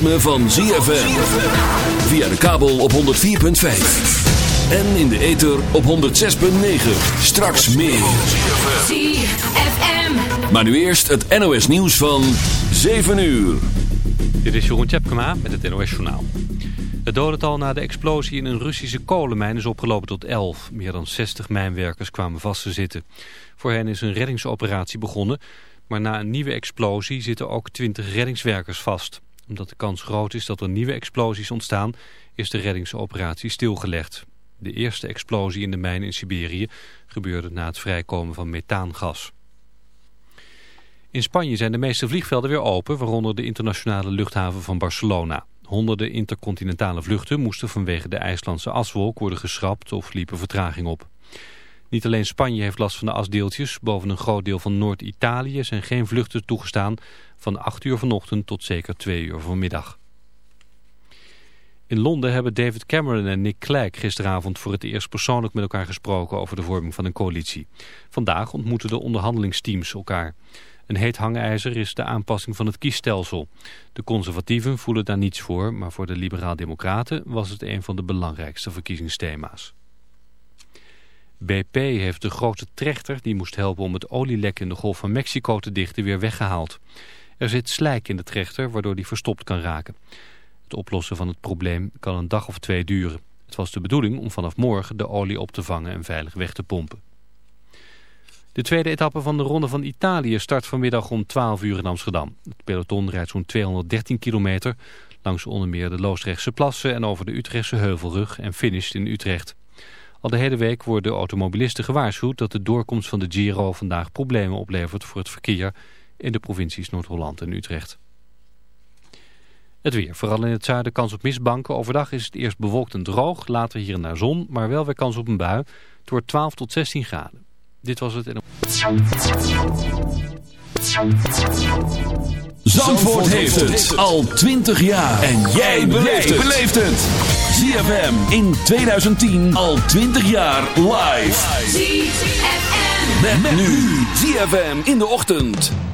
ritme van ZFM. Via de kabel op 104.5. En in de ether op 106.9. Straks meer. ZFM. Maar nu eerst het NOS nieuws van 7 uur. Dit is Jeroen Tjepkema met het NOS Journaal. Het dodental na de explosie in een Russische kolenmijn is opgelopen tot 11. Meer dan 60 mijnwerkers kwamen vast te zitten. Voor hen is een reddingsoperatie begonnen... maar na een nieuwe explosie zitten ook 20 reddingswerkers vast. Omdat de kans groot is dat er nieuwe explosies ontstaan... is de reddingsoperatie stilgelegd. De eerste explosie in de mijn in Siberië gebeurde na het vrijkomen van methaangas. In Spanje zijn de meeste vliegvelden weer open, waaronder de internationale luchthaven van Barcelona. Honderden intercontinentale vluchten moesten vanwege de IJslandse aswolk worden geschrapt of liepen vertraging op. Niet alleen Spanje heeft last van de asdeeltjes, boven een groot deel van Noord-Italië zijn geen vluchten toegestaan van 8 uur vanochtend tot zeker 2 uur vanmiddag. In Londen hebben David Cameron en Nick Clegg gisteravond voor het eerst persoonlijk met elkaar gesproken over de vorming van een coalitie. Vandaag ontmoeten de onderhandelingsteams elkaar. Een heet hangijzer is de aanpassing van het kiesstelsel. De conservatieven voelen daar niets voor, maar voor de liberaal-democraten was het een van de belangrijkste verkiezingsthema's. BP heeft de grote trechter die moest helpen om het olielek in de Golf van Mexico te dichten weer weggehaald. Er zit slijk in de trechter waardoor die verstopt kan raken. Het oplossen van het probleem kan een dag of twee duren. Het was de bedoeling om vanaf morgen de olie op te vangen en veilig weg te pompen. De tweede etappe van de Ronde van Italië start vanmiddag om 12 uur in Amsterdam. Het peloton rijdt zo'n 213 kilometer langs onder meer de Loosdrechtse plassen en over de Utrechtse Heuvelrug en finisht in Utrecht. Al de hele week worden automobilisten gewaarschuwd dat de doorkomst van de Giro vandaag problemen oplevert voor het verkeer in de provincies Noord-Holland en Utrecht. Het weer, vooral in het zuiden kans op mistbanken. Overdag is het eerst bewolkt en droog, later hier en daar zon, maar wel weer kans op een bui. Het wordt 12 tot 16 graden. Dit was het. Zandvoort heeft het al 20 jaar. En jij beleeft het. ZFM in 2010 al 20 jaar live. ZFM. Met, nu. ZFM in de ochtend.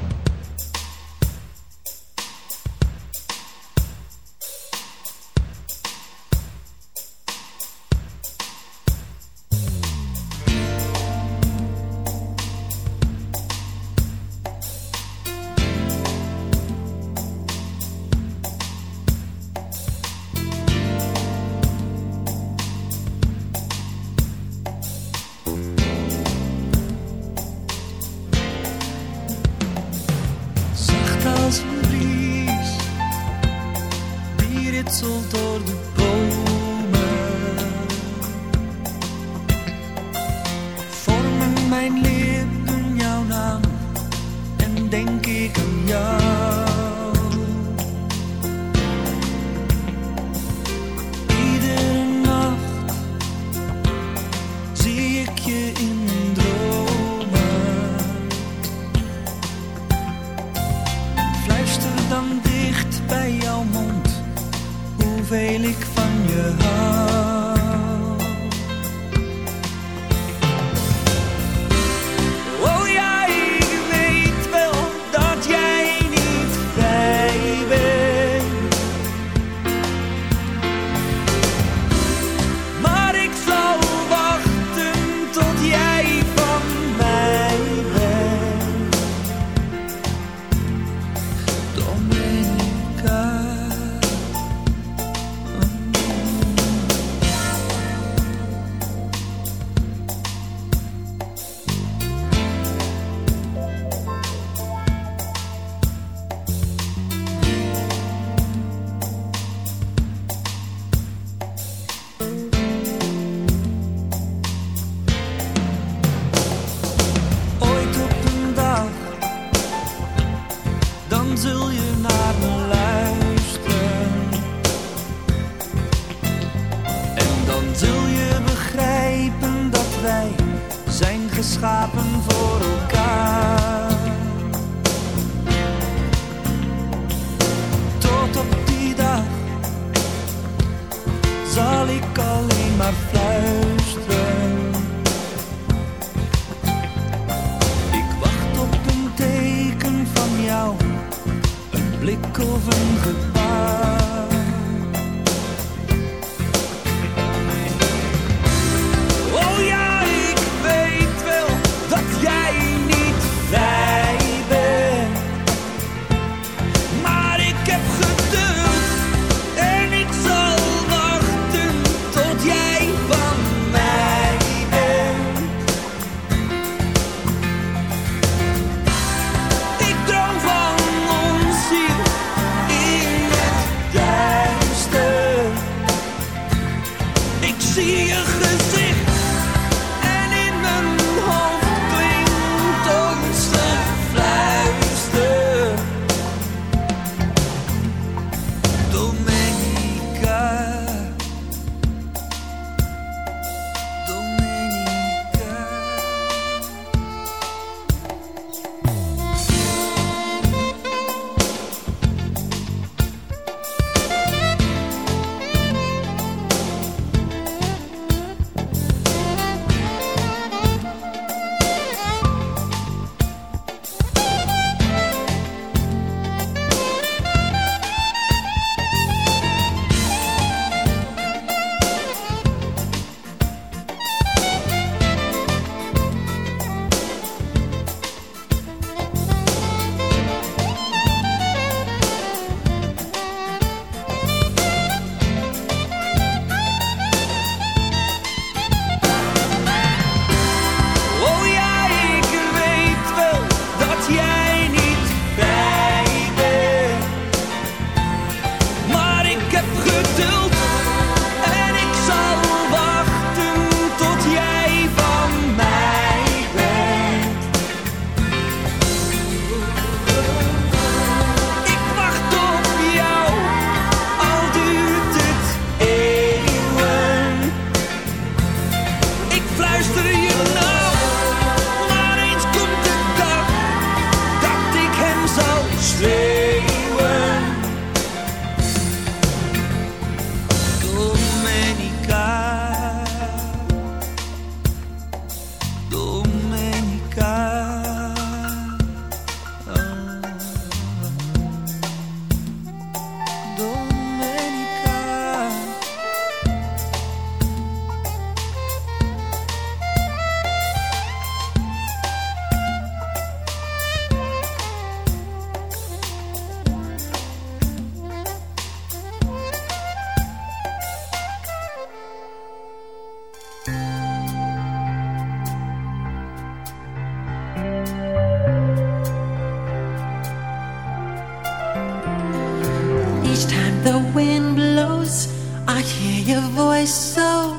voice, so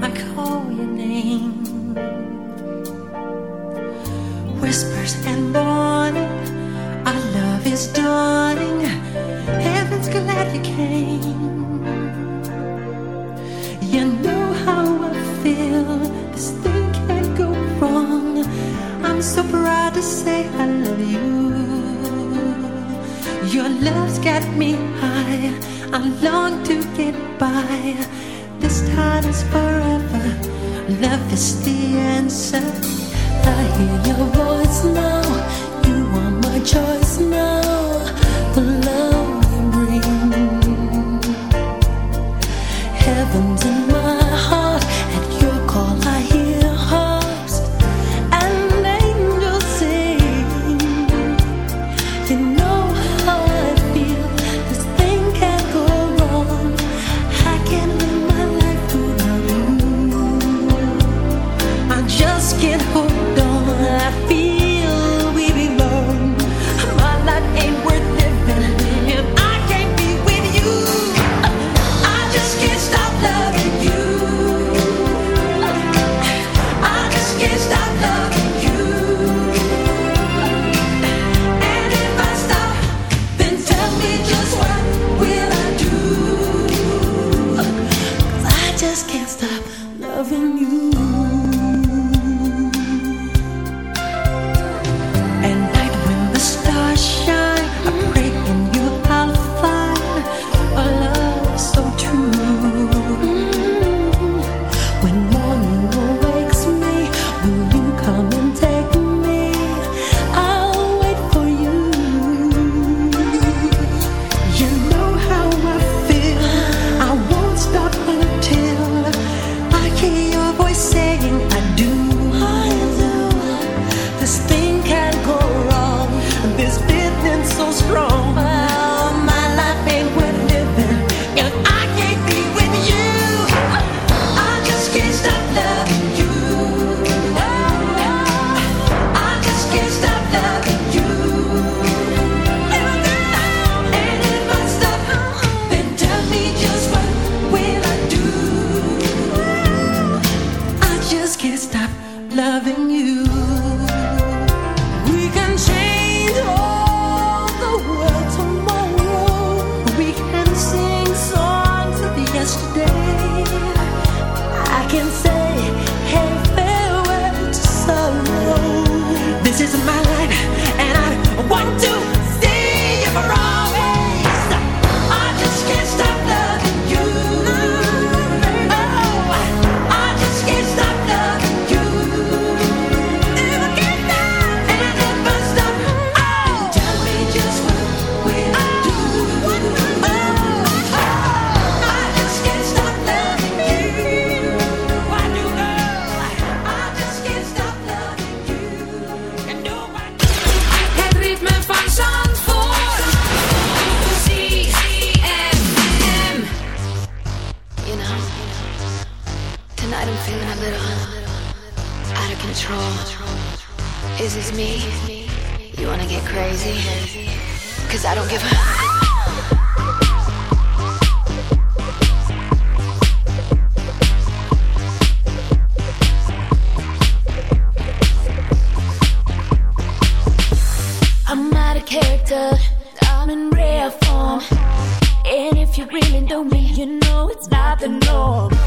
I call your name. Whispers and warning, our love is dawning. Heaven's glad you came. You know how I feel. This thing can't go wrong. I'm so proud to say I love you. Your love's got me high. I long to get by matters forever. Love is the answer. I hear your voice now. You are my choice now. Love. I'm in rare form. And if you really know me, you know it's not the norm.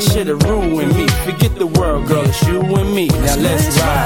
shit have ruined me. Forget the world, girl, it's you and me. Now let's ride.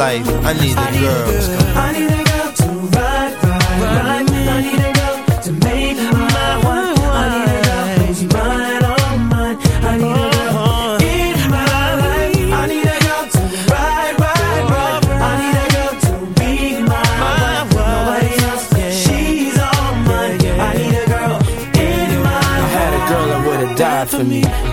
life. I need a girl. I need a girl to ride, ride, ride. I need a girl to make my wife. I need a girl who's mine, all mine. I need a girl in my life. I need a girl to ride, ride, ride. I need a girl to be my wife. Nobody else, she's all mine. I need a girl in my life. I had a girl that would've died for me.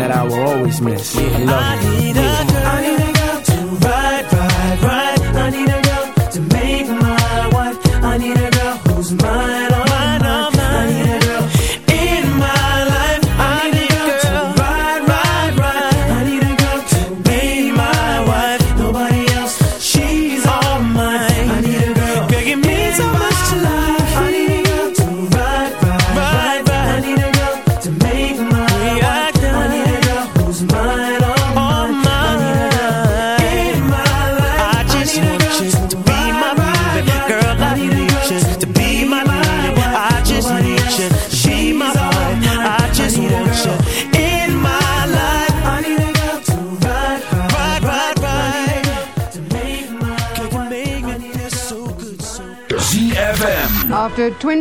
that I will always miss. I love I need a, I need a girl to ride, ride, ride. I need a girl to make my wife. I need a girl who's mine,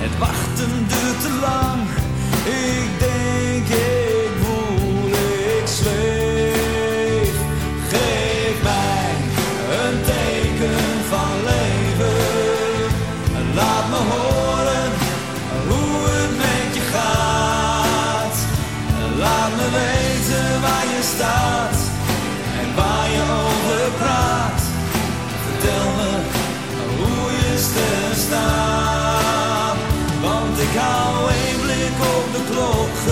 Het wachten duurt te lang, ik denk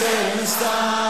Você está.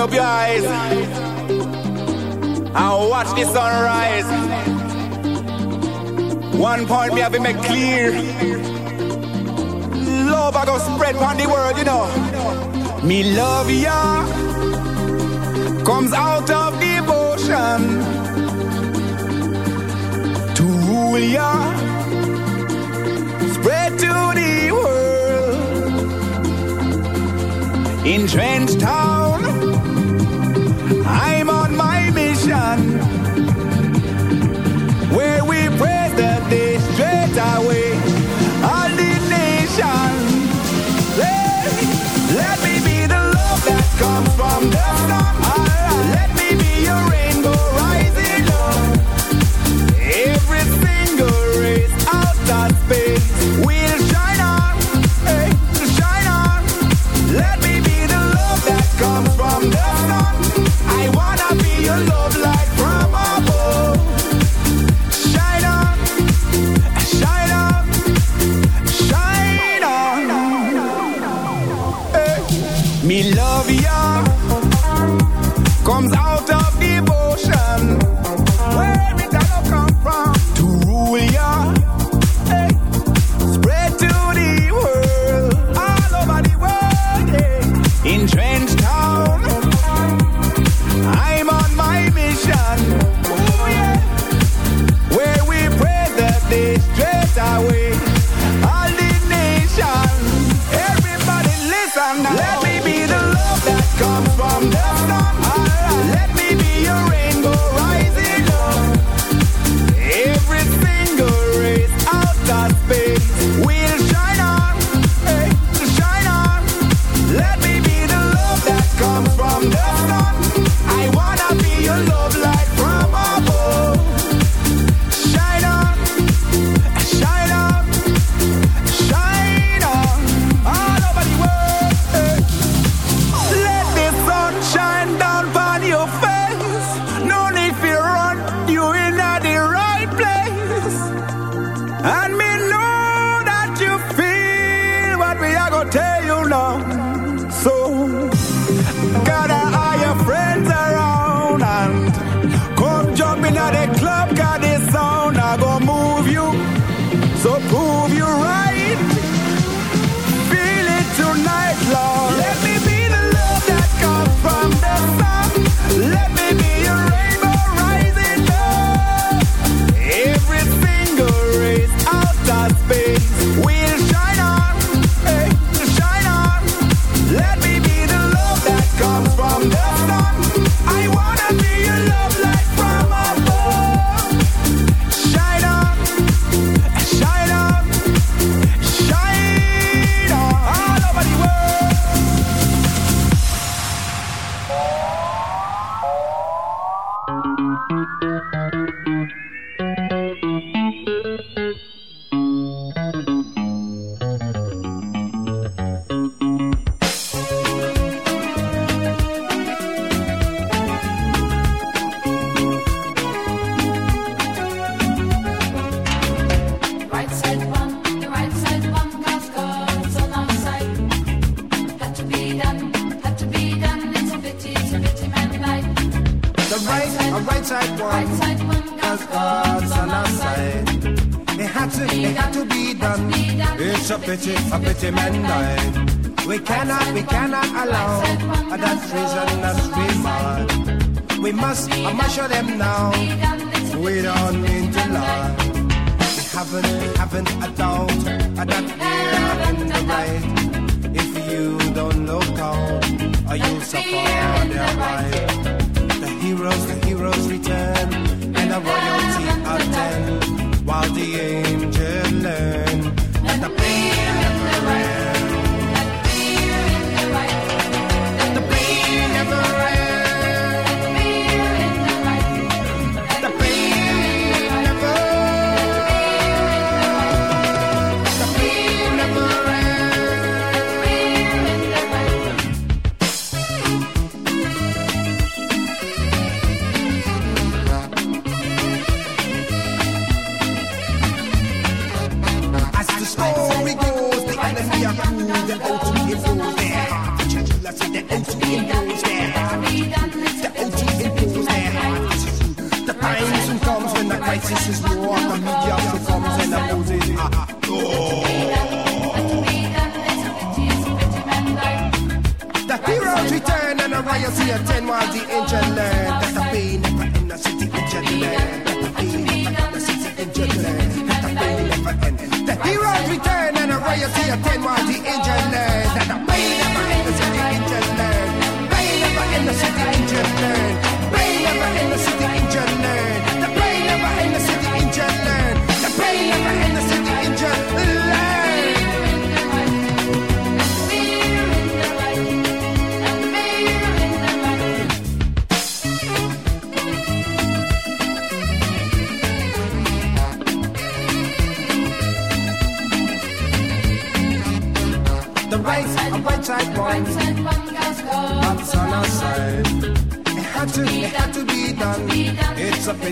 up your eyes and watch the sunrise. One point me have been make clear. Love I go spread on the world, you know. Me love ya comes out of devotion to rule ya, spread to the world in Trench Town. die way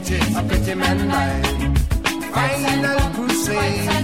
pretty, a pretty man by. Final crusade.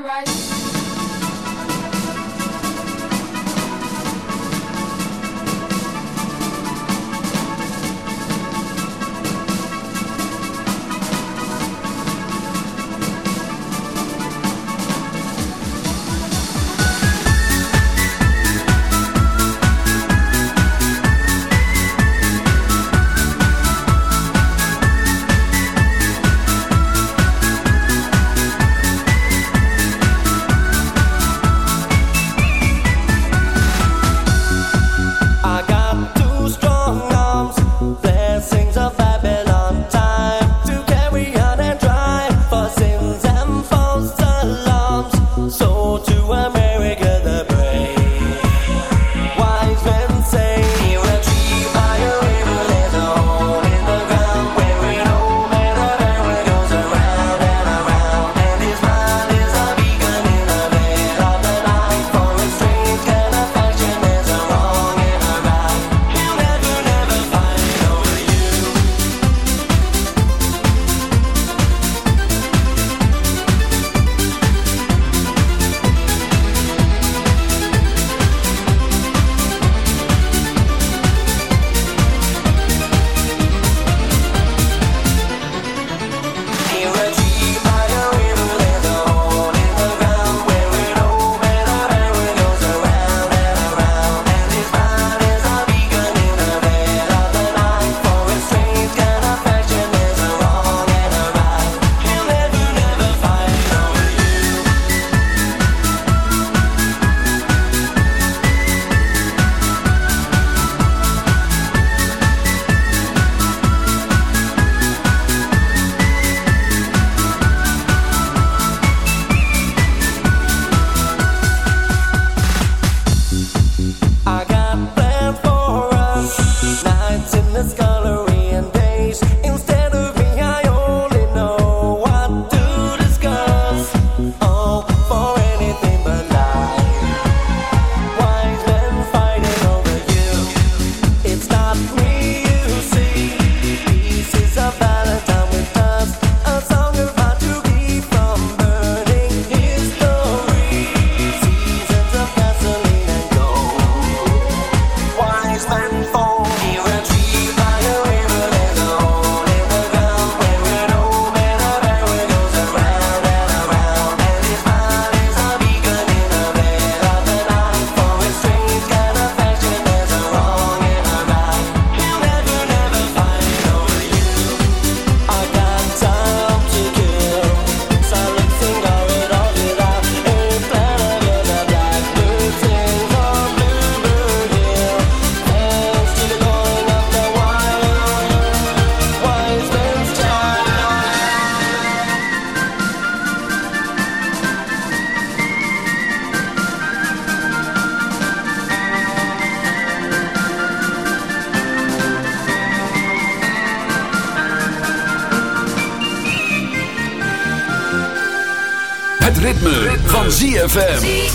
Right. ZFM.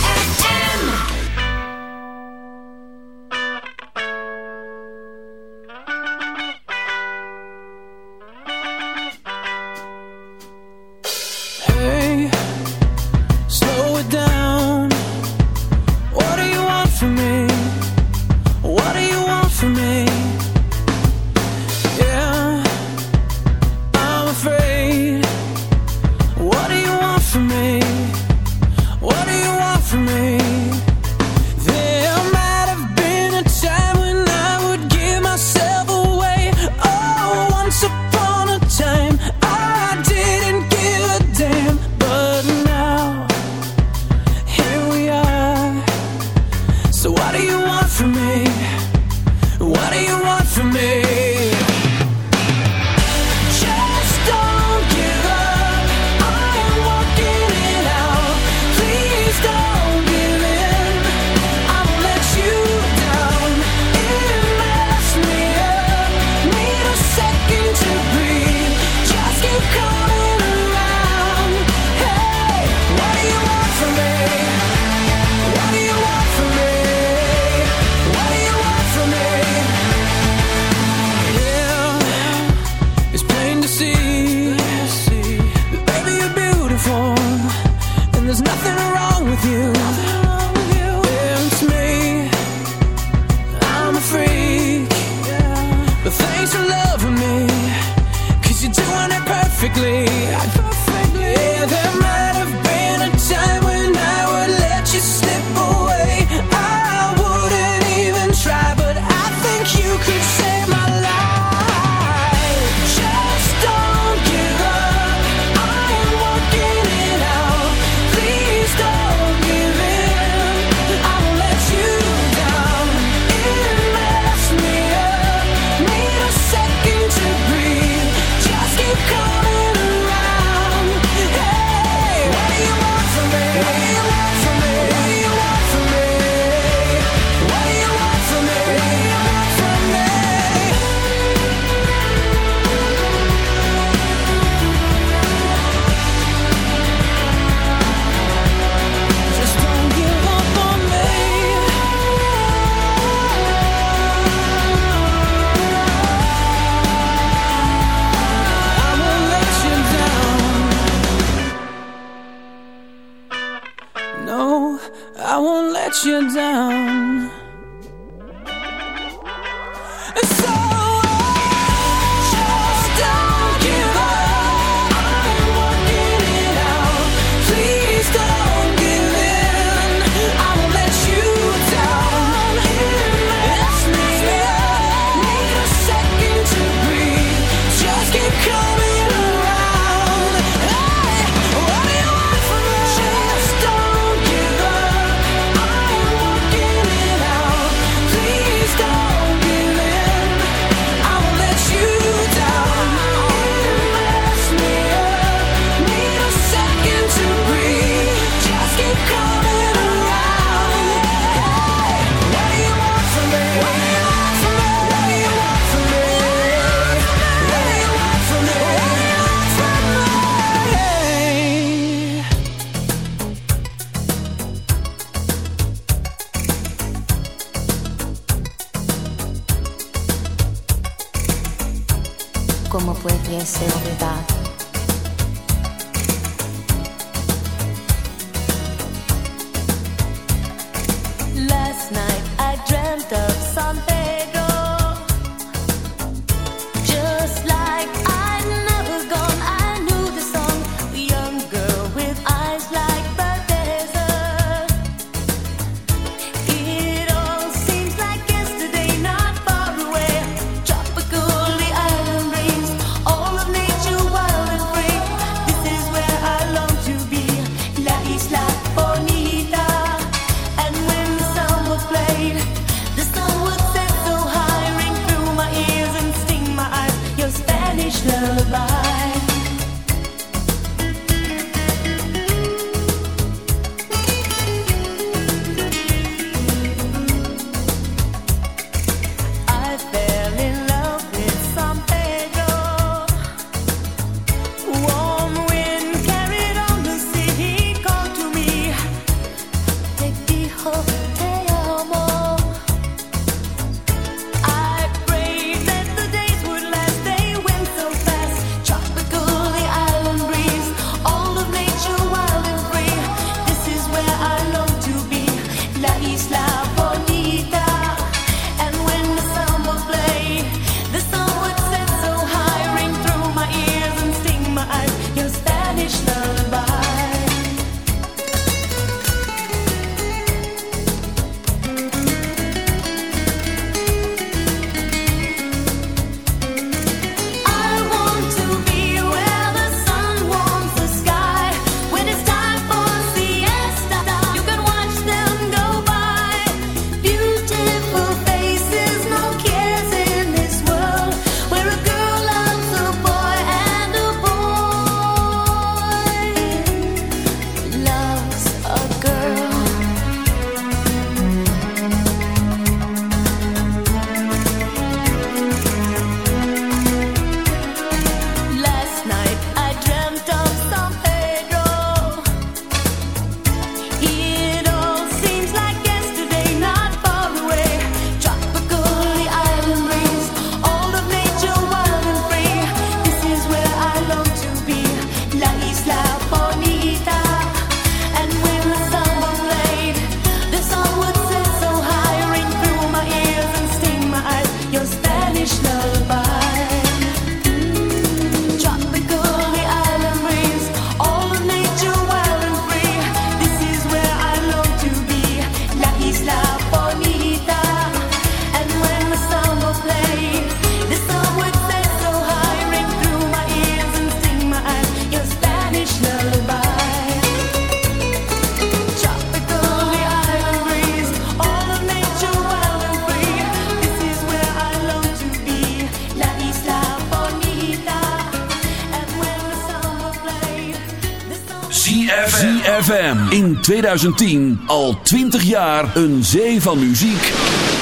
2010 al 20 jaar een zee van muziek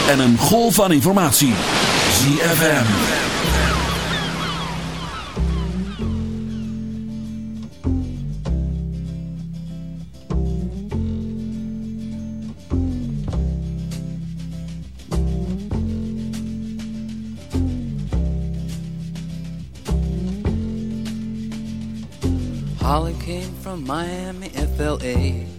en een golf van informatie. ZFM. Holly came from Miami, FLA.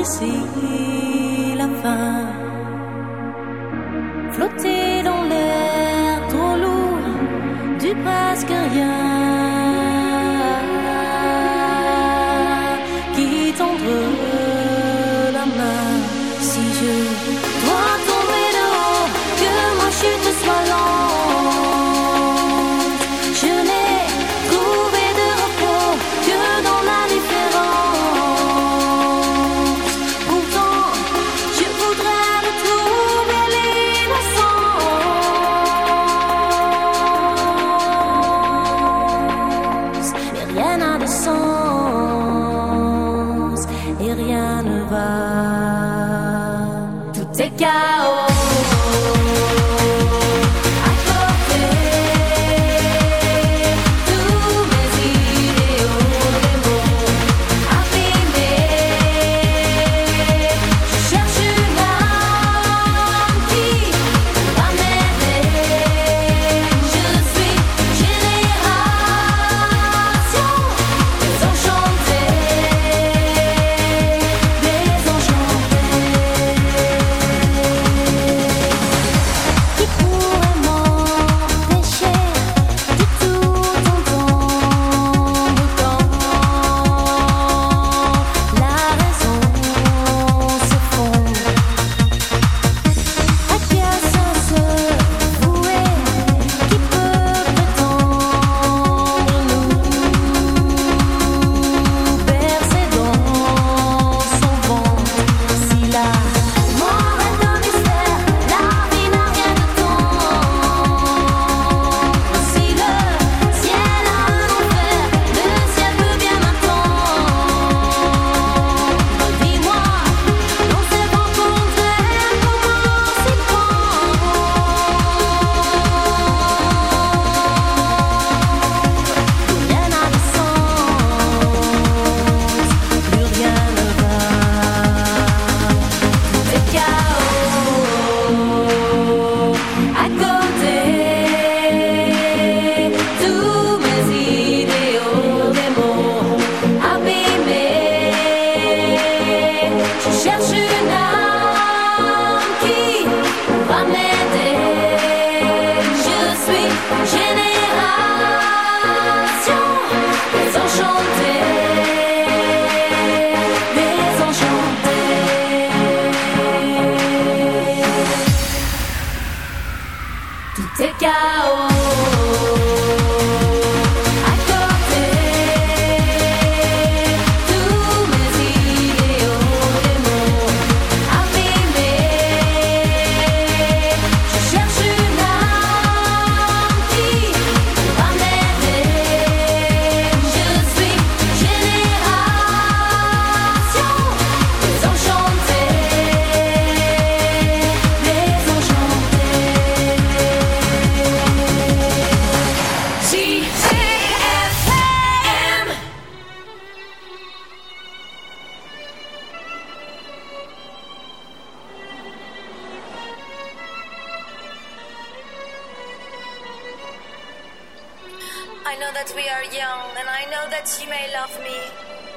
que si la